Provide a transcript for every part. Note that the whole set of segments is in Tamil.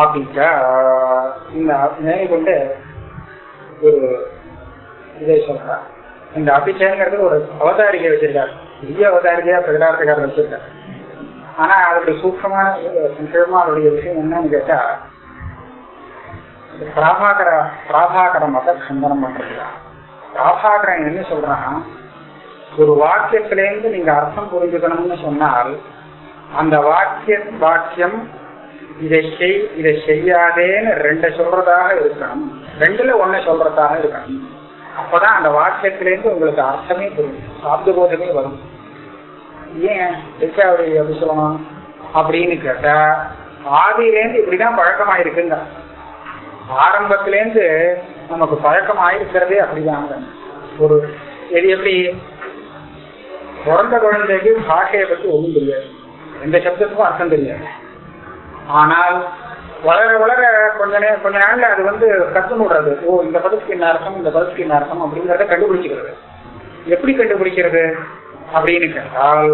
அப்படின்ட்டு இந்த கொண்டு ஒரு இதை சொல்றா இந்த அபிச்சயங்கிறது ஒரு அவதாரிகை வச்சிருக்காரு. பெரிய அவதாரிகையா பிரகடார்த்தக்காரர் வச்சிருக்காரு. ஆனா அதோட சூக்கமான சங்கேதமா அதோடைய விஷயம் என்னன்னு கேட்டா பிராபாகர பிராபாகர மத சந்தனம் பண்றதுதான். பிராபாகரன் என்ன சொல்றான் ஒரு வாக்கியத்திலேருந்து நீங்க அர்த்தம் புரிஞ்சுக்கணும்னு சொன்னால் அந்த வாக்கிய வாக்கியம் இதை செய் இதை செய்யாதேன்னு ரெண்டை சொல்றதாக இருக்கணும். ரெண்டுல ஒண்ணு சொல்றதாக இருக்கணும். அப்பதான் அந்த வாக்கியத்திலேருந்து உங்களுக்கு அர்த்தமே புரியும். சாப்த போதமே வரும். ஏன்? எதுக்காக அப்படி சொல்லணும்? அப்படின்னு கேட்டா ஆதியிலேருந்து இப்படிதான் பழக்கமாயிருக்குங்க. ஆரம்பத்திலேருந்து நமக்கு பழக்கம் ஆயிருக்கிறதே அப்படிதாங்க. ஒரு இது எப்படி? பிறந்த குழந்தைக்கு பாஷையை பத்தி ஒன்றும் தெரியாது. எந்த சப்தத்துக்கும் அர்த்தம் தெரியாது. ஆனால் வளர வளர கொஞ்ச நேரம் கொஞ்ச நாள்ல அது வந்து கத்து விடுறது ஓ இந்த பதத்துக்கு என்ன அர்த்தம் இந்த பதத்துக்கு என்ன அர்த்தம் அப்படிங்கறத கண்டுபிடிச்சிக்கிறது எப்படி கண்டுபிடிக்கிறது அப்படின்னு கேட்டால்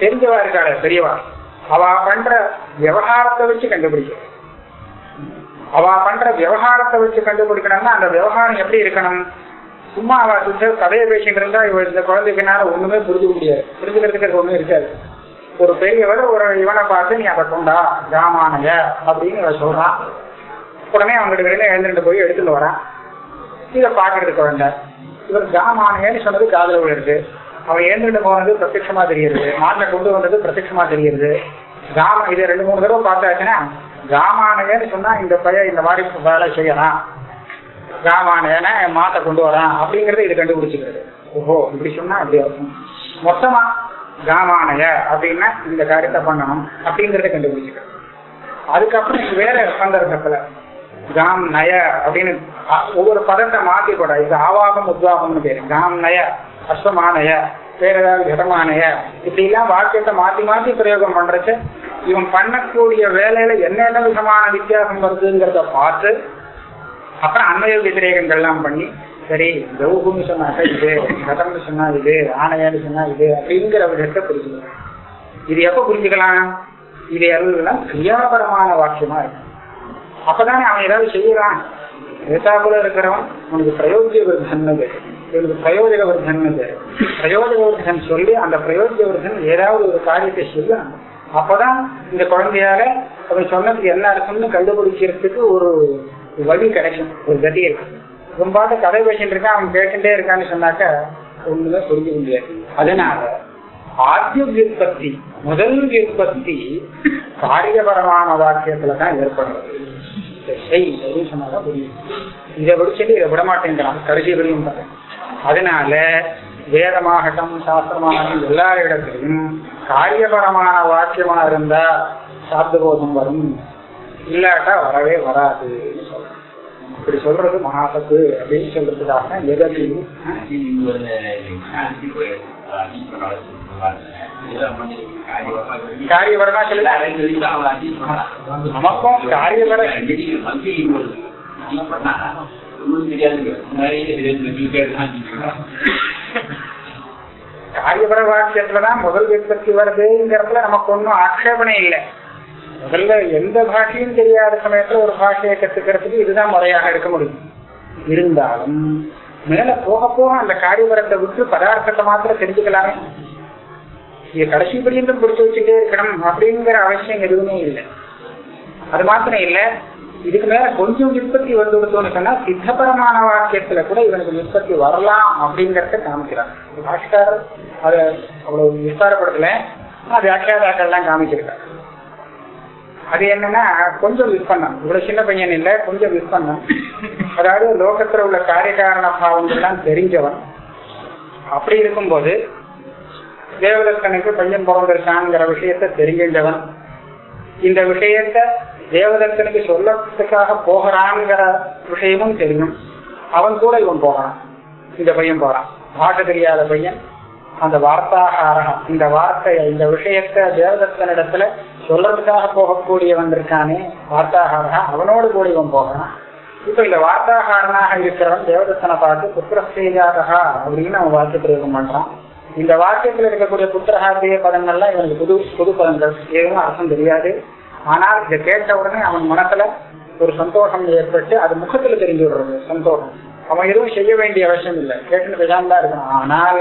தெரிஞ்சவா இருக்காள பெரியவா. அவ பண்ற விவகாரத்தை வச்சு கண்டுபிடிக்கிறது. அவ பண்ற விவகாரத்தை வச்சு கண்டுபிடிக்கணும்னா அந்த விவகாரம் எப்படி இருக்கணும்? சும்மா அவ கதையை பேசிட்டு இருந்தா இவ இந்த குழந்தைக்குனால ஒண்ணுமே புரிஞ்சுக்க முடியாது. புரிஞ்சுக்கிறதுக்கு ஒண்ணும் இருக்காது. ஒரு பெரியவர் ஒரு இவனை பார்த்து நீ அதை கொண்டா ஜாமானக அப்படின்னு இவன் சொல்றான். உடனே அவங்களுக்கு வெளியில எழுந்துட்டு போய் எடுத்துட்டு வரான். இதை பாக்குறது குழந்தை இவர் ஜாமானகன்னு சொன்னது காதல விழுது அவன் எழுந்துட்டு போனது பிரத்யட்சமா தெரியுது மாட்டை கொண்டு வந்தது பிரத்யட்சமா தெரியுது ஜாம இதை ரெண்டு மூணு தடவை பார்த்தாச்சுன்னா ஜாமானகன்னு சொன்னா இந்த பையன் இந்த மாதிரி வேலை செய்யறான். ஜாமானகன மாட்டை கொண்டு வரான். அப்படிங்கறத இது கண்டுபிடிச்சுக்கிறது. ஓஹோ இப்படி சொன்னா அப்படி இருக்கும் மொத்தமா காமானய அப்படின்னா இந்த காரியத்தை பண்ணணும் அப்படிங்கறத கண்டுபிடிச்சுக்கிறது அதுக்கப்புறம் வேற சந்தர்ப்பத்துல காம் நய அப்படின்னு ஒவ்வொரு பதத்தை மாத்தி போட இது ஆவாகம் உத்வாகம்னு பேரு. காம் நய அஸ்வமானய வேற ஏதாவது கடமானய இப்படி எல்லாம் வாக்கியத்தை மாத்தி மாத்தி பிரயோகம் பண்றச்சு இவன் பண்ணக்கூடிய வேலையில என்னென்ன விதமான வித்தியாசம் வருதுங்கிறத பார்த்து அப்புறம் அன்மய விதிரேகங்கள் எல்லாம் பண்ணி சரி தௌகுன்னு சொன்னாக்க இது கதம்னு சொன்னா இது ஆணையான்னு சொன்னா இது அப்படிங்கிற விதத்தை புரிஞ்சுக்கலாம் இது எப்ப புரிஞ்சுக்கலாம்? இது எல்லாம் கிரியாபரமான வாக்கியமா இருக்கு. அப்பதானே அவன் ஏதாவது செய்யறான். ஏதாப்புல இருக்கிறவன் உனக்கு பிரயோஜக விருத்தன் இவனுக்கு பிரயோஜக விருத்தன் பேரு. பிரயோஜக விருத்தன் சொல்லி அந்த பிரயோஜக விருத்தன் ஏதாவது ஒரு காரியத்தை சொல்லுவான் அப்பதான் இந்த குழந்தையால அவன் சொன்னதுக்கு என்ன அர்த்தம்னு கண்டுபிடிக்கிறதுக்கு ஒரு வழி கிடைக்கும் ஒரு கதி இருக்கும் இவன் பாட்டு கதை பேசிட்டு இருக்கான் அவன் கேட்டுட்டே இருக்கான்னு சொன்னாக்க ஒண்ணுமே புரிஞ்சுக்க முடியாது. அதனால ஆத்திய விற்பத்தி முதல் விற்பத்தி காரியபரமான வாக்கியத்துல தான் ஏற்படுறது செய் அப்படின்னு சொன்னாதான் புரியும். இதை விட சொல்லி இதை விட மாட்டேங்கிறான் கடைசி வரையும். அதனால வேதமாகட்டும் சாஸ்திரமாகட்டும் எல்லா இடத்திலையும் காரியபரமான வாக்கியமா இருந்தா சாப்தபோதம் வரும். இல்லாட்டா வரவே வராது. இப்படி சொல்றது மகாசத்து அப்படின்னு சொல்றதுக்காக எதையும் காரியபரமா சொல்லுங்க நமக்கும் காரியபர காரியபர வாக்கியத்துலதான் முதல் விற்பத்தி வருதுங்கிறதுல நமக்கு ஒன்றும் ஆட்சேபனை இல்லை. முதல்ல எந்த பாஷையும் தெரியாத சமயத்துல ஒரு பாஷையை கத்துக்கிறதுக்கு இதுதான் முறையாக இருக்க முடியும். இருந்தாலும் மேல போக போக அந்த காரியபரத்தை விட்டு பதார்த்தத்தை மாத்திரம் தெரிஞ்சுக்கலாமே. இது கடைசி பரியந்தம் பிடிச்சு வச்சுட்டே இருக்கணும் அப்படிங்கிற அவசியம் எதுவுமே இல்லை. அது மாத்திரம் இல்ல இதுக்கு மேல கொஞ்சம் விற்பத்தி வந்து கொடுத்தோம்னு சொன்னா சித்தபரமான வாக்கியத்துல கூட இவனுக்கு விற்பத்தி வரலாம் அப்படிங்கறத காமிக்கிறான். பாஷ்காரர் அதை அவ்வளவு விஸ்தாரப்படுத்தல ஆனா வியாக்கியாதாக்கள் எல்லாம் காமிச்சிருக்காங்க. அது என்னன்னா கொஞ்சம் விற்பனம் இவ்வளவு சின்ன பையன் இல்ல கொஞ்சம் விற்பனம் அதாவது லோகத்துல உள்ள காரியகாரண பாவங்கள்லாம் தெரிஞ்சவன். அப்படி இருக்கும்போது தேவதத்தனுக்கு பையன் பிறந்திருக்காங்கிற விஷயத்த தெரிஞ்சவன் இந்த விஷயத்த தேவதத்தனுக்கு சொல்லத்துக்காக போகிறான்ங்கிற விஷயமும் தெரியும். அவன் கூட இவன் போகிறான் இந்த பையன் போறான். பாட்டு தெரியாத பையன். அந்த வார்த்தாகாரகம் இந்த வார்த்தையை இந்த விஷயத்த தேவதத்தனிடத்துல சொல்றதுக்காக போகக்கூடியவன் இருக்கானே வார்த்தாகாரகா அவனோடு கூட இவன் போகிறான் இப்ப இந்த வார்த்தாகாரனாக இருக்கிறவன் தேவதத்தனை பார்த்து புத்திரஸ்தேஜாதகா அப்படின்னு அவன் வார்த்தை பிரயோகம் பண்றான். இந்த வாக்கியத்தில் இருக்கக்கூடிய புத்திரஹாத்திய பதங்கள்லாம் இவனுக்கு புது புது பதங்கள். எதுவும் அர்த்தம் தெரியாது. ஆனால் இதை கேட்ட உடனே அவன் மனசுல ஒரு சந்தோஷம் ஏற்பட்டு அது முகத்துல தெரிஞ்சு விடுறது சந்தோஷம். அவன் எதுவும் செய்ய வேண்டிய அவசியம் இல்லை. கேட்டு தான் இருக்கணும். ஆனால்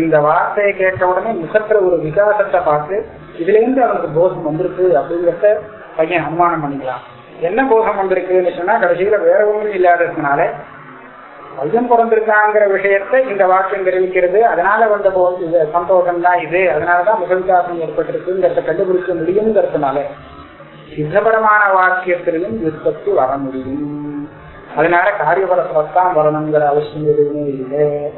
இந்த வார்த்தையை கேட்ட உடனே முகத்துல ஒரு விகாசத்தை பார்த்து இதுல இருந்து அவனுக்கு போதம் வந்திருக்கு அப்படிங்கறத பையன் அனுமானம் பண்ணிக்கலாம். என்ன போதம் வந்திருக்குன்னு சொன்னா கடைசியில வேற ஒன்றும் இல்லாததுனால பையன் பிறந்திருக்காங்கிற விஷயத்தை இந்த வாக்கியம் தெரிவிக்கிறது. அதனால வந்த போது இது சந்தோஷம் தான் இது. அதனாலதான் முகவிகாசம் ஏற்பட்டிருக்குங்கிறத கண்டுபிடிக்க முடியுங்கிறதுனால சித்தபரமான வாக்கியத்திலும் விற்பத்தி வர முடியும். அதனால காரியபலத்தான் வரணுங்கிற அவசியம் எதுவுமே இல்லை.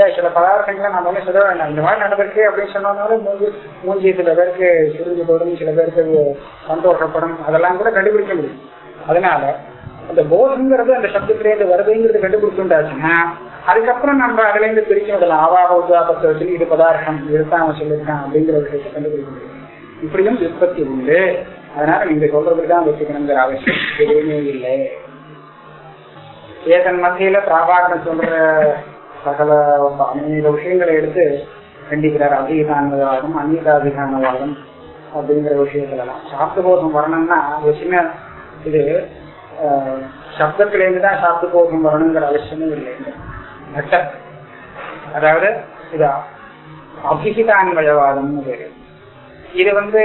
ஏன் சில பதார்த்தங்களை நம்ம வந்து சொல்ல வேண்டாம் இந்த மாதிரி நடந்திருக்கு அப்படின்னு சொன்னாலும் மூஞ்சி மூஞ்சி சில பேருக்கு சுருங்கி போடும் சில பேருக்கு சந்தோஷப்படும் அதெல்லாம் கூட கண்டுபிடிக்க முடியும். அதனால அந்த போதங்கிறது அந்த சப்தத்திலேருந்து வருதுங்கிறது கண்டுபிடிச்சுட்டாச்சுன்னா அதுக்கப்புறம் நம்ம அதுல இருந்து பிரிக்க விடலாம் அவாக உதாபத்தை வச்சு இது பதார்த்தம் இதுதான் அவன் சொல்லியிருக்கான் அப்படிங்கிற விஷயத்தை கண்டுபிடிக்க முடியும். இப்படியும் உற்பத்தி உண்டு. அதனால நீங்க சொல்றதுக்கு தான் வச்சுக்கணுங்கிற அவசியம் எதுவுமே இல்லை. ஏதன் மத்தியில பிராபாகரன் சொல்ற சகல அநேக விஷயங்களை எடுத்து கண்டிக்கிறார். அதிகானவாதம் அந்நியதாதிகானவாதம் அப்படிங்கிற விஷயத்துலலாம் சாப்பிட்டு வரணும்னா விஷயமே இது சப்தத்திலேருந்து தான் சாப்பிட்டு போகும் வரணுங்கிற அவசியமும் இல்லை. நட்ட அதாவது இது அபிஹிதான்வயவாதம்னு பேரு. இது வந்து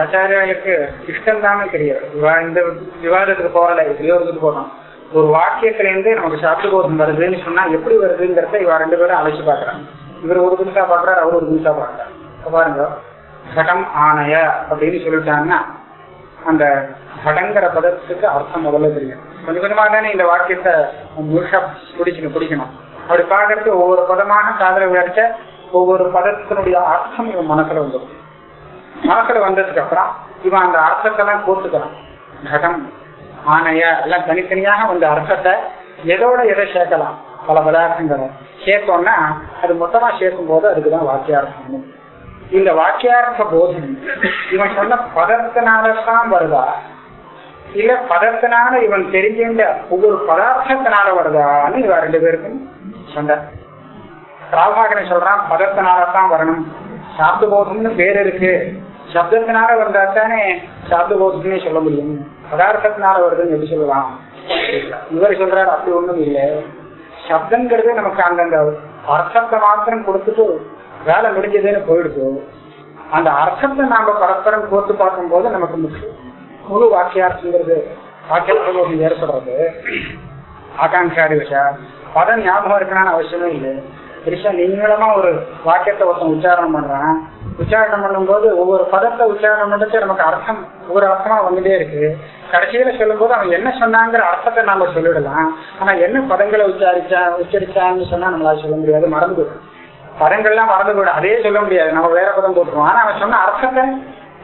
ஆச்சாரியாளுக்கு இஷ்டம் தானே தெரியாது இந்த விவாதத்துக்கு போகல விவாதத்துக்கு போறோம் ஒரு வாக்கியத்திலேருந்து நமக்கு சாப்பிட்டு போதும் வருதுன்னு சொன்னா எப்படி வருதுங்கிறத இவ ரெண்டு பேரும் அழைச்சு பாக்குறாங்க இவர் ஒரு புதுசா பாக்குறாரு அவர் ஒரு நிமிஷம் பாக்குறாரு பாருங்க சடம் ஆணைய அப்படின்னு சொல்லிட்டாங்கன்னா அந்த சடங்கிற பதத்துக்கு அர்த்தம் முதல்ல தெரியும். கொஞ்சம் கொஞ்சமா தானே இந்த வாக்கியத்தை முழுசா பிடிக்கணும் பிடிக்கணும் அப்படி பாக்குறது ஒவ்வொரு பதமாக காதல விளையாட்ட ஒவ்வொரு பதத்தினுடைய அர்த்தம் இவன் மனசுல வந்துடும். மனசுல வந்ததுக்கு அப்புறம் இவன் அந்த அர்த்தத்தெல்லாம் கோத்துக்கிறான் கடம் ஆணைய எல்லாம் தனித்தனியாக வந்த அர்த்தத்தை எதோட எதை சேர்க்கலாம்? பல பதார்த்தங்களை. சேர்த்தோம்னா அது மொத்தமா சேர்க்கும் போது அதுக்குதான் வாக்கியார்த்தம் இந்த வாக்கியார்த்த போதனை இவன் சொன்ன பதத்தினாலதான் வருதா? இல்ல பதத்தினால இவன் தெரிஞ்சின்ற ஒவ்வொரு பதார்த்தத்தினால வருதான்னு இவன் ரெண்டு பேருக்கும் சொன்ன. ராபாகரன் சொல்றான் பதத்தினாலதான் வரணும். சாப்பிட்டு போதம்னு பேர் இருக்கு. சப்தத்தினால வந்தா தானே சாப்பிட்டு போதுன்னே சொல்ல முடியும். பதார்த்தத்தினால வருதுன்னு எப்படி சொல்லலாம் இவர் சொல்றாரு அப்படி ஒண்ணும் இல்லை. சப்தங்கிறது நமக்கு அந்தந்த அர்த்தத்தை மாத்திரம் கொடுத்துட்டு வேலை முடிஞ்சதுன்னு போயிடுச்சு அந்த அர்த்தத்தை நாம பரஸ்பரம் கோர்த்து பார்க்கும் போது நமக்கு முழு வாக்கியார்த்தங்கிறது வாக்கியார்த்தம் ஏற்படுறது. ஆகாங்காரி விஷா. பதம் ஞாபகம் இருக்கணும்னு அவசியமே இல்லை. பெருசா நீங்களமா ஒரு வாக்கியத்தை ஒருத்தன் உச்சாரணம் பண்றான். உச்சாரணம் பண்ணும்போது ஒவ்வொரு பதத்தை உச்சாரணம் பண்ணிட்டு நமக்கு அர்த்தம் ஒவ்வொரு அர்த்தமா வந்துட்டே இருக்கு. கடைசியில சொல்லும் போது அவன் என்ன சொன்னாங்கிற அர்த்தத்தை நாம சொல்லிடலாம். ஆனா என்ன பதங்களை உச்சாரிச்சா உச்சரிச்சான்னு சொன்னா நம்மளால சொல்ல முடியாது மறந்து போயிடும். பதங்கள்லாம் மறந்து போயிடும். அதே சொல்ல முடியாது. நம்ம வேற பதம் போட்டுருவோம். ஆனா அவன் சொன்ன அர்த்தத்தை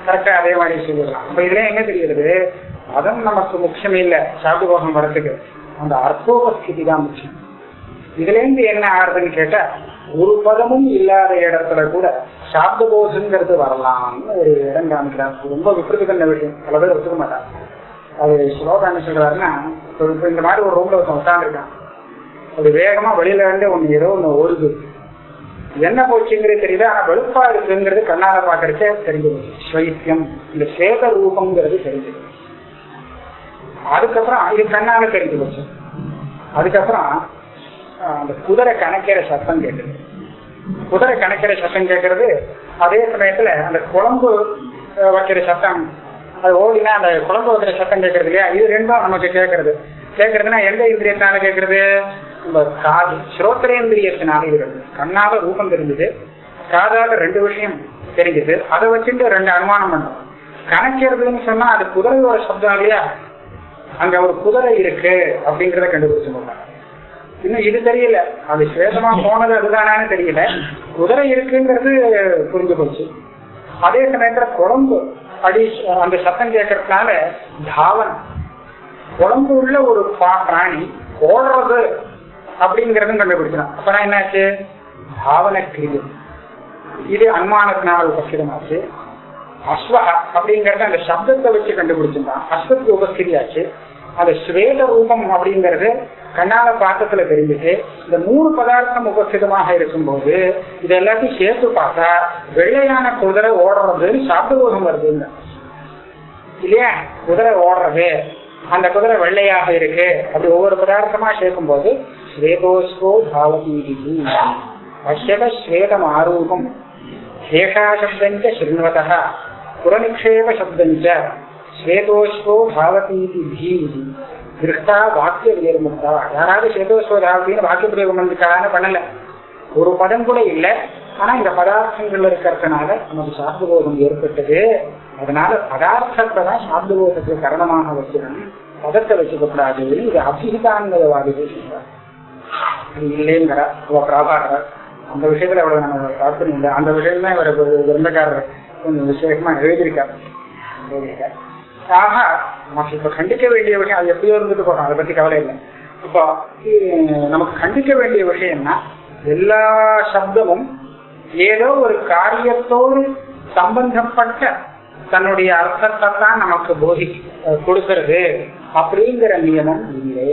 கரெக்டா அதே மாதிரி சொல்லிடலாம். அப்ப இதுல என்ன தெரியுது பதம் நமக்கு முக்கியம் இல்ல. சாப்பிட்டு போகம் வரத்துக்கு அந்த அர்த்தோபஸ்திதி தான் முக்கியம். இதுல இருந்து என்ன ஆகுதுன்னு கேட்டா ஒரு பதமும் இல்லாத இடத்துல கூட சாப்பிட்டு போகுங்கிறது வரலாம்னு ஒரு இடம் காமிக்கிறார். ரொம்ப விபத்து கண்ட விஷயம். பல பேர் ஒத்துக்க மாட்டாங்க. அது ஸ்லோகா என்ன சொல்றாருன்னா இந்த மாதிரி ஒரு ரூம்ல ஒருத்தன் உட்காந்துருக்கான் அது வேகமா வெளியில இருந்து ஒண்ணு ஏதோ ஒண்ணு ஓடுது. என்ன போச்சுங்கிறது தெரியல ஆனா வெளுப்பா இருக்குங்கிறது கண்ணால பாக்குறதே தெரிஞ்சது. ஸ்வைத்தியம் இந்த சேத ரூபம்ங்கிறது தெரிஞ்சது. அதுக்கப்புறம் இது கண்ணால தெரிஞ்சு போச்சு. அதுக்கப்புறம் அந்த குதிரை கணக்கிற சத்தம் கேட்டது. குதிரை கணக்கிற சத்தம் கேட்கறது அதே சமயத்துல அந்த குழம்பு வைக்கிற சத்தம் அது ஓடினா அந்த குழம்பு வைக்கிற சத்தம் கேட்கறது இல்லையா? இது ரெண்டும் நமக்கு கேட்கறது. கேட்கறதுன்னா எந்த இந்திரியத்தினால கேட்கறது? நம்ம காது. ஸ்ரோத்திரேந்திரியத்தினால இருக்கிறது கண்ணால ரூபம் தெரிஞ்சது காதால ரெண்டு விஷயம் தெரிஞ்சது. அதை வச்சுட்டு ரெண்டு அனுமானம் பண்ணோம். கணக்கிறதுன்னு சொன்னா அது குதிரையோட சப்தம் இல்லையா? அங்க ஒரு குதிரை இருக்கு அப்படிங்கறத கண்டுபிடிச்சு போட்டாங்க. இன்னும் இது தெரியல. அது சுவேதமா போனது அதுதானான்னு தெரியல. குதிரை இருக்குங்கிறது புரிஞ்சு போச்சு. அதே சமயத்துல குழம்பு அடி அந்த சத்தம் கேட்கறதுனால தாவன் உடம்பு உள்ள ஒரு பிராணி ஓடுறது அப்படிங்கறதும் கண்டுபிடிச்சான் அப்பதான் என்னாச்சு? தாவன கிரியை இது அனுமானத்தினால் உபஸ்திரமாச்சு அஸ்வஹ அப்படிங்கறத அந்த சப்தத்தை வச்சு கண்டுபிடிச்சிருந்தான். அஸ்வத்துக்கு உபஸ்திரியாச்சு அந்த ஸ்வேத ரூபம் அப்படிங்கிறது கண்ணால பாக்கத்துல தெரிஞ்சுட்டு இந்த மூணு பதார்த்தம் உபஸ்திதமாக இருக்கும்போது இது எல்லாத்தையும் சேர்த்து பார்த்தா வெள்ளையான குதிரை ஓடுறதுன்னு சாப்பிடுவோகம் வருதுங்க இல்லையா? குதிரை ஓடுறது அந்த குதிரை வெள்ளையாக இருக்கு. அப்படி ஒவ்வொரு பதார்த்தமா சேர்க்கும் போது ஸ்வேதோஸ்வோ பாவதீதி பஷ்யத ஸ்வேதம் ஆரூபம். ஏஷா சப்தஞ்ச சிருண்வத. புறநிக்ஷேப சப்தஞ்ச. ஸ்வேதோஸ்வோ பாவதீதி தீதி திருஷ்டா வாக்கிய நிர்முக்தா யாராவது ஸ்வேதோஸ்வோ தாவத்தின்னு வாக்கிய பிரயோகம் பண்ணிருக்கான்னு பண்ணல. ஒரு பதம் கூட இல்லை. ஆனா இந்த பதார்த்தங்கள் இருக்கிறதுனால நமக்கு சாப்பிடுபோதம் ஏற்பட்டது. அதனால பதார்த்தத்தை தான் சாப்பிடுபோதத்துக்கு கரணமாக வச்சிடணும் பதத்தை வச்சுக்க இது அபிஹிதான்மதவாதி சொல்றாரு. இது இல்லைங்கிற பிரபாகர் அந்த விஷயத்துல அவ்வளவு நம்ம தாற்பயம் இல்லை. அந்த விஷயம் தான் இவர் கிரந்தக்காரர் கொஞ்சம் விசேஷமா எழுதியிருக்காரு. எழுதியிருக்காரு. ஆக நமக்கு இப்ப கண்டிக்க வேண்டிய விஷயம் அது எப்படியோ இருந்துட்டு போறோம். அதை பத்தி கவலை இல்லை. இப்போ நமக்கு கண்டிக்க வேண்டிய விஷயம்னா எல்லா சப்தமும் ஏதோ ஒரு காரியத்தோடு சம்பந்தப்பட்ட தன்னுடைய அர்த்தத்தை தான் நமக்கு போதி கொடுக்கிறது. அப்படிங்கிற நியமம் இல்லை.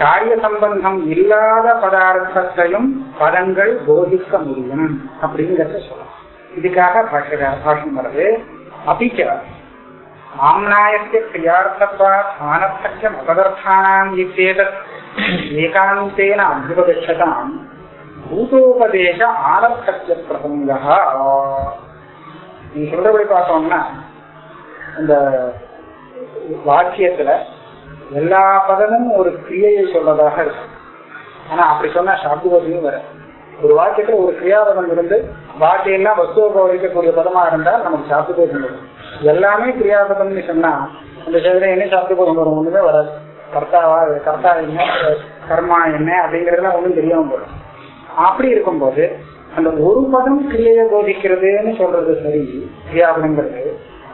காரிய சம்பந்தம் இல்லாத பதார்த்தத்தையும் பதங்கள் போதிக்க முடியும். அப்படிங்கறத சொல்லலாம். இதுக்காக பாஷக பாஷம் வருது. அபிச்ச आम्नायस्य क्रियार्थत्वात् मानर्थक्यम् अपदर्थानाम् इत्येतत् एकान्तेन अभ्युपगच्छताम् भूतोपदेश ஆனர்த்தத்திய பிரசங்கः நீங்க சொல்றபடி பார்த்தோம்னா இந்த வாக்கியத்துல எல்லா பதமும் ஒரு கிரியையை சொல்றதாக இருக்கு ஆனா அப்படி சொன்னா சாப்துவதியும் வர ஒரு வாக்கியத்துல ஒரு கிரியாபதம் இருந்து பாக்கி எல்லாம் வஸ்துவ வைக்கக்கூடிய பதமா இருந்தால் நமக்கு சாப்துவதம் வரும். எல்லாமே கிரியாபதம்னு சொன்னா அந்த செயல என்ன சாப்துபோதம் வரும். ஒண்ணுமே வராது. கர்த்தாவா கர்த்தா என்ன கர்மா என்ன அப்படிங்கறதுலாம் ஒண்ணும் தெரியாம போடும் அப்படி இருக்கும்போது அந்த ஒரு பதம் கிரியையை போதிக்கிறதுன்னு சொல்றது சரி கிரியாபதங்கிறது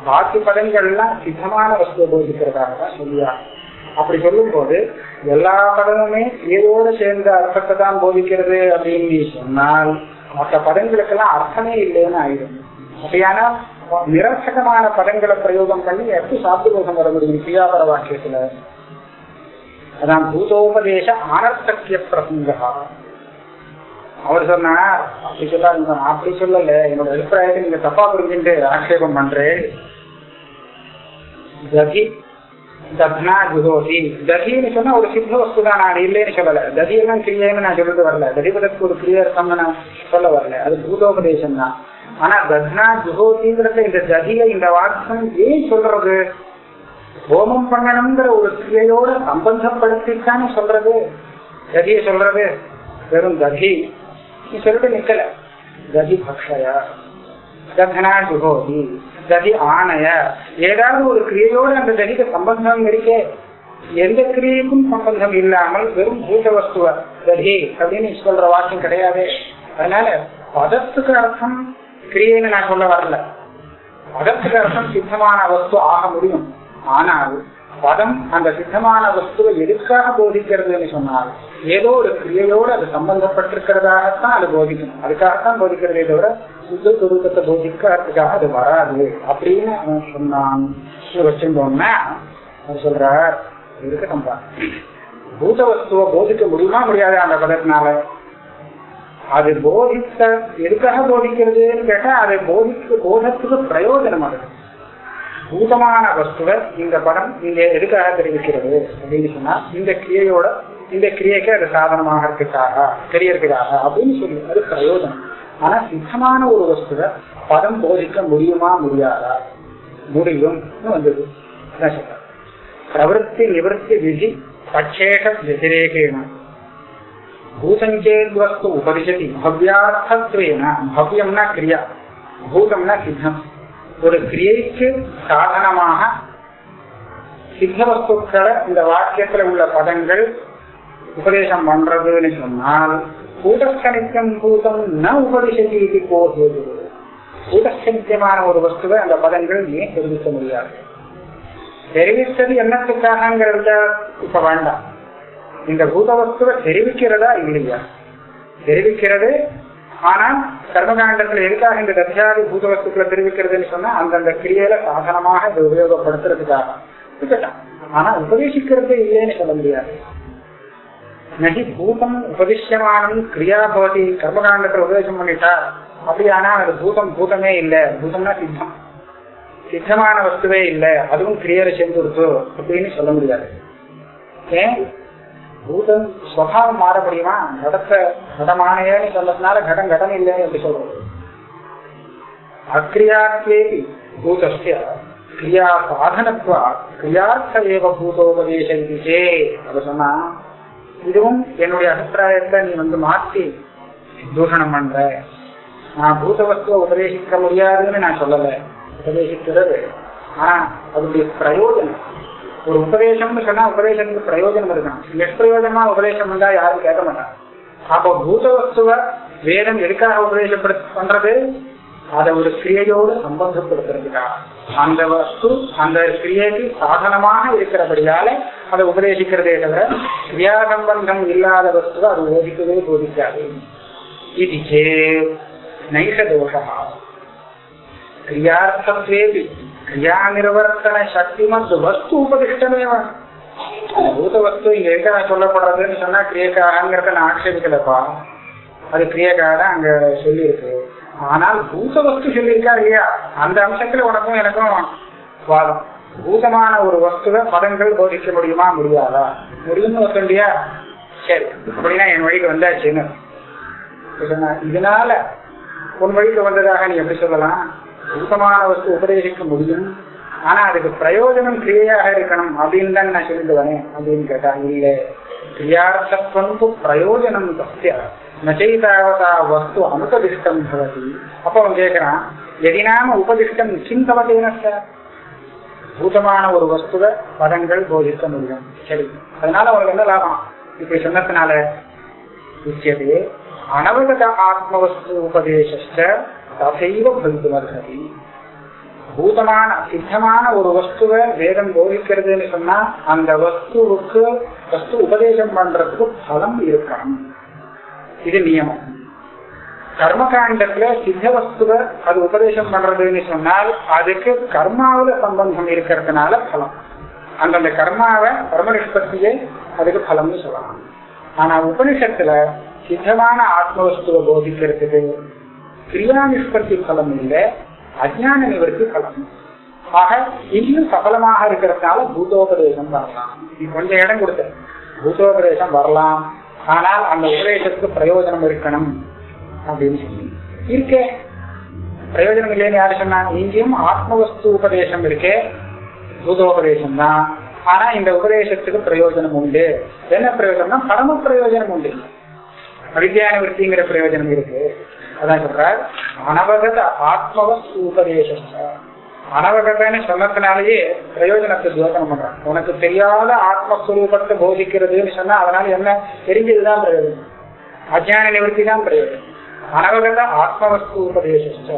பாக்கி பதங்கள்லாம் சித்தமான வஸ்துவை போதிக்கிறதாக தான் சொல்லியா. அப்படி சொல்லும் போது எல்லா பதமுமே ஏதோட சேர்ந்த அர்த்தத்தை தான் போதிக்கிறது அப்படின்னு சொன்னால் மற்ற பதங்களுக்கெல்லாம் அர்த்தமே இல்லைன்னு ஆயிடும். அப்படியானா நிரசகமான பதங்களை பிரயோகம் பண்ணி எப்படி சாப்பிடுபோகம் வர முடியும். கிரியாபர வாக்கியத்துல. அதான் பூதோபதேச ஆனர்த்தக்கிய பிரசங்கா அவர் சொன்னார் அப்படி சொல்லாருங்க நான் அப்படி சொல்லல. என்னோட அபிப்பிராயத்தை நீங்க தப்பா புரிஞ்சுட்டு ஆட்சேபம் பண்றேன். தகி தத்னா தகின்னு சொன்னா ஒரு சித்த வஸ்து தான். நான் இல்லைன்னு சொல்லல. ததி எல்லாம் கிரியைன்னு நான் சொல்லிட்டு வரல. தகிபதற்கு ஒரு கிரியா இருக்கம்னு நான் சொல்ல வரல. அது பூதோபதேசம் தான் ஆனா தத்னா ஜுகோதிங்கிறத இந்த ஜதிய இந்த வாக்கியம் ஏன் சொல்றது? ஹோமம் பண்ணணுங்கிற ஒரு கிரியையோட சம்பந்தப்படுத்தித்தானே சொல்றது. ததியை சொல்றது. வெறும் கதி நீ சொல்லிட்டு நிக்கல. கதி பக்ஷயா. கதனா ஜுகோதி. கதி ஆணைய ஏதாவது ஒரு கிரியையோடு அந்த ததிக்கு சம்பந்தம் இருக்கே. எந்த கிரியைக்கும் சம்பந்தம் இல்லாமல் வெறும் பூத வஸ்துவ கதி அப்படின்னு சொல்ற வாக்கியம் கிடையாது. அதனால பதத்துக்கு அர்த்தம் கிரியைன்னு நான் சொல்ல வரல. பதத்துக்கு அர்த்தம் சித்தமான வஸ்து ஆக முடியும். ஆனால் பதம் அந்த சித்தமான வஸ்துவை எதுக்காக போதிக்கிறதுன்னு சொன்னால் ஏதோ ஒரு கிரியையோடு அது சம்பந்தப்பட்டிருக்கிறதாகத்தான் அது போதிக்கணும் அதுக்காகத்தான் போதிக்கிறதே தவிர சுத்த துருக்கத்தை போதிக்கிறதுக்காக அது வராது அப்படின்னு அவன் சொன்னான். வச்சிருந்தோம்னா அவர் சொல்றார் இருக்கட்டும்பா பூத வஸ்துவை போதிக்க முடியுமா முடியாது அந்த பதத்தினால? அது போதித்த எதுக்காக போதிக்கிறதுன்னு கேட்டா அதை போதித்து போதத்துக்கு பிரயோஜனம் அது. பூதமான வஸ்துவை இந்த படம் இங்க எதுக்காக தெரிவிக்கிறது அப்படின்னு சொன்னா இந்த கிரியையோட இந்த கிரியைக்கு அது சாதனமாக இருக்கிறதுக்காக தெரியறதுக்காக அப்படின்னு சொல்லி அது பிரயோஜனம். ஆனா சித்தமான ஒரு வஸ்துவை படம் போதிக்க முடியுமா முடியாதா? முடியும் வந்தது. அதான் சொல்றேன். பிரவருத்தி நிவர்த்தி விதி பட்சேக வதிரேகேன. பூதஞ்சேத் வஸ்து உபரிஷதி பவ்யார்த்தத்வேன பவ்யம்னா கிரியா பூதம்னா சித்தம் ஒரு கிரியைக்கு சாதனமாக சித்த வஸ்துக்களை இந்த வாக்கியத்துல உள்ள பதங்கள் உபதேசம் பண்றதுன்னு சொன்னால் கூட்டஸ்கனித்தம் பூதம் ந உபதிஷதி இது போகிறது. கூட்டஸ்கனித்தியமான ஒரு வஸ்துவை அந்த பதங்கள் ஏன் தெரிவிக்க முடியாது? தெரிவித்தது என்னத்துக்காகங்கிறத இப்ப வேண்டாம். இந்த பூத வஸ்துவை தெரிவிக்கிறதா இல்லையா? தெரிவிக்கிறது. ஆனா கர்மகாண்டத்துல எதுக்காக இந்த தத்தியாதி பூத வஸ்துக்களை தெரிவிக்கிறதுன்னு சொன்னா அந்தந்த கிரியையில சாதனமாக இதை உபயோகப்படுத்துறதுக்காக. ஆனா உபதேசிக்கிறது இல்லைன்னு சொல்ல முடியாது. நகி பூதம் உபதிஷ்யமானம் கிரியா பவதி கர்மகாண்டத்துல உபதேசம் பண்ணிட்டா அப்படியானா அது பூதம் பூதமே இல்ல. பூதம்னா சித்தம். சித்தமான வஸ்துவே இல்லை. அதுவும் கிரியரை சேர்ந்து கொடுத்து அப்படின்னு சொல்ல முடியாது. ஏன்? பூதம் சுவாவம் மாற முடியுமா கடத்த கடமானேன்னு சொன்னதுனால கடன் கடன் இல்லைன்னு எப்படி சொல்றது? அக்ரியாத்வேபி பூதஸ்ய கிரியா சாதனத்துவா கிரியார்த்த ஏவ பூதோபதேசம் இதே அப்ப சொன்னா இதுவும் என்னுடைய அபிப்பிராயத்தை நீ வந்து மாற்றி தூஷணம் பண்ற. நான் பூத வஸ்துவை உபதேசிக்க முடியாதுன்னு நான் சொல்லல. உபதேசிக்கிறது. ஆனா அதனுடைய பிரயோஜனம் ஒரு உபதேசம்னு சொன்னா உபதேசத்துக்கு பிரயோஜனம் இருக்கணும். நிஷ்பிரயோஜனமா உபதேசம் வந்தா யாரும் கேட்க மாட்டாங்க. அப்போ பூத வஸ்துவ வேதம் எதுக்காக உபதேசப்படு பண்றது? அதை ஒரு கிரியையோடு சம்பந்தப்படுத்துறதுக்காக. அந்த வஸ்து அந்த கிரியைக்கு சாதனமாக இருக்கிறபடியால அதை உபதேசிக்கிறதே தவிர கிரியா சம்பந்தம் இல்லாத வஸ்துவை அது போதிக்கவே போதிக்காது. இது நைச நைஷ தோஷா கிரியார்த்தத்வேபி கிரியா நிர்வர்த்தன சக்திமத் வஸ்து உபதிஷ்டமேவா பூத வஸ்து இங்க எதுக்காக சொல்லப்படுறதுன்னு சொன்னா கிரியக்காகங்கிறத நான் ஆட்சேபிக்கலப்பா அது கிரியக்காக தான் அங்க சொல்லியிருக்கு ஆனால் பூத வஸ்து சொல்லியிருக்கா இல்லையா அந்த அம்சத்துல உனக்கும் எனக்கும் வாதம் பூதமான ஒரு வஸ்துவை பதங்கள் போதிக்க முடியுமா முடியாதா? முடியும்னு ஒத்துண்டியா? சரி அப்படின்னா என் வழிக்கு வந்தாச்சுன்னு. இதனால உன் வழிக்கு வந்ததாக நீ எப்படி சொல்லலாம்? பூதமான உபதேசிக்க முடியும். ஆனா அதுக்கு பிரயோஜனம் கிரியையாக இருக்கணும் அப்படின்னு தான் நான் சொல்லிட்டு வரேன் அப்படின்னு கேட்டா இல்ல. கிரியார்த்தத்வம் பிரயோஜனம் தஸ்ய. நச்சைதாவதா வஸ்து அனுபதிஷ்டம் பவதி. அப்ப அவன் கேட்கிறான் எதினாம உபதிஷ்டம் சிந்தவதேன சார் பூதமான ஒரு வஸ்துவ பதங்கள் போதிக்க முடியும். சரி. அதனால அவனுக்கு என்ன லாபம்? இப்படி சொன்னதுனால உச்சியதே அனவகத ஆத்மவஸ்து உபதேச தசைவ பவித்துமர்ஹதி பூதமான சித்தமான ஒரு வஸ்துவை வேதம் போதிக்கிறதுன்னு சொன்னா அந்த வஸ்துவுக்கு வஸ்து உபதேசம் பண்றதுக்கு பலம் இருக்கணும். இது நியமம். கர்மகாண்டத்துல சித்த வஸ்துவ அது உபதேசம் பண்றதுன்னு சொன்னால் அதுக்கு கர்மாவில சம்பந்தம் இருக்கிறதுனால பலம். அந்தந்த கர்மாவை கர்ம நிஷ்பத்தியே அதுக்கு பலம்னு சொல்லலாம். ஆனா உபனிஷத்துல சித்தமான ஆத்மவஸ்துவை போதிக்கிறதுக்கு கிரியா நிஷ்பத்தி பலம் இல்லை அஜான நிவர்த்தி பலம் ஆக இன்னும் சபலமாக இருக்கிறதுனால பூதோபதேசம் வரலாம். நீ கொஞ்சம் இடம் கொடுத்த பூதோபதேசம் வரலாம். ஆனால் அந்த உபதேசத்துக்கு பிரயோஜனம் இருக்கணும் அப்படின்னு சொல்லி. இருக்கே. பிரயோஜனம் இல்லைன்னு யாரு சொன்னா இங்கேயும் ஆத்மவஸ்து உபதேசம் இருக்கே. பூதோபதேசம் தான். ஆனா இந்த உபதேசத்துக்கு பிரயோஜனம் உண்டு. என்ன பிரயோஜனம்னா பரம பிரயோஜனம் உண்டு. அவித்யான விற்பிங்கிற பிரயோஜனம் இருக்கு. அதான் சொல்றார் அனவகத ஆத்மவஸ்து உபதேசம் அனவகதன்னு சொன்னதுனாலேயே பிரயோஜனத்தை துவசனம் பண்றான் உனக்கு தெரியாத ஆத்மஸ்வரூபத்தை போதிக்கிறதுன்னு சொன்னா அதனால என்ன? தெரிஞ்சதுதான் பிரயோஜனம். அஜான நிவர்த்தி தான் பிரயோஜனம். அனவகத ஆத்மவஸ்து உபதேசம்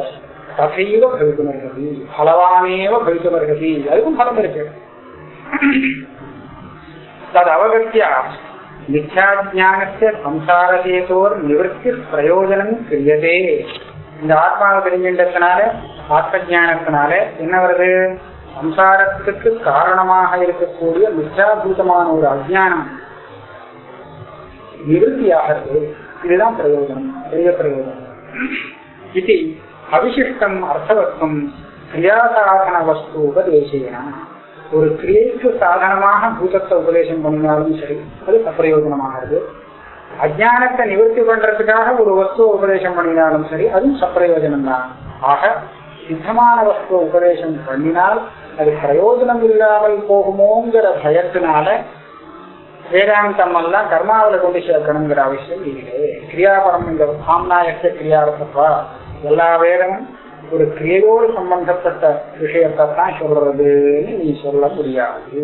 தசைவ பவித்துமர்கதி பலவானேவ பவித்துமர்கதி அதுக்கும் பலம் இருக்கு. தது அவகத்திய மித்யாஜானஸ்ய சம்சாரதேதோர் நிவர்த்தி பிரயோஜனம் கிரியதே. இந்த ஆத்மாவை தெரிஞ்சின்றதுனால ஆத்மஜானத்தினால என்ன வருது? சம்சாரத்துக்கு காரணமாக இருக்கக்கூடிய மித்யாபூதமான ஒரு அஜானம் நிவர்த்தியாகிறது. இதுதான் பிரயோஜனம். பெரிய பிரயோஜனம். இது அவிசிஷ்டம் அர்த்தவத்துவம் கிரியாசாதன வஸ்து உபதேசேன. ஒரு கிரியைக்கு சாதனமாக பூதத்தை உபதேசம் பண்ணினாலும் சரி அது சப்பிரயோஜனமாகிறது. அஜானத்தை நிவர்த்தி பண்றதுக்காக ஒரு வஸ்துவ உபதேசம் பண்ணினாலும் சரி அதுவும் சப்பிரயோஜனம் தான் ஆக சித்தமான வஸ்துவ உபதேசம் பண்ணினால் அது பிரயோஜனம் இல்லாமல் போகுமோங்கிற பயத்தினால வேதாந்தம் எல்லாம் கர்மாவில கொண்டு சேர்க்கணுங்கிற அவசியம் இல்லை. கிரியாபரம் இந்த சாம்நாயக்க கிரியாரத்தப்பா எல்லா வேதமும் ஒரு கிரியையோடு சம்பந்தப்பட்ட விஷயத்தை தான் சொல்றதுன்னு நீ சொல்ல முடியாது.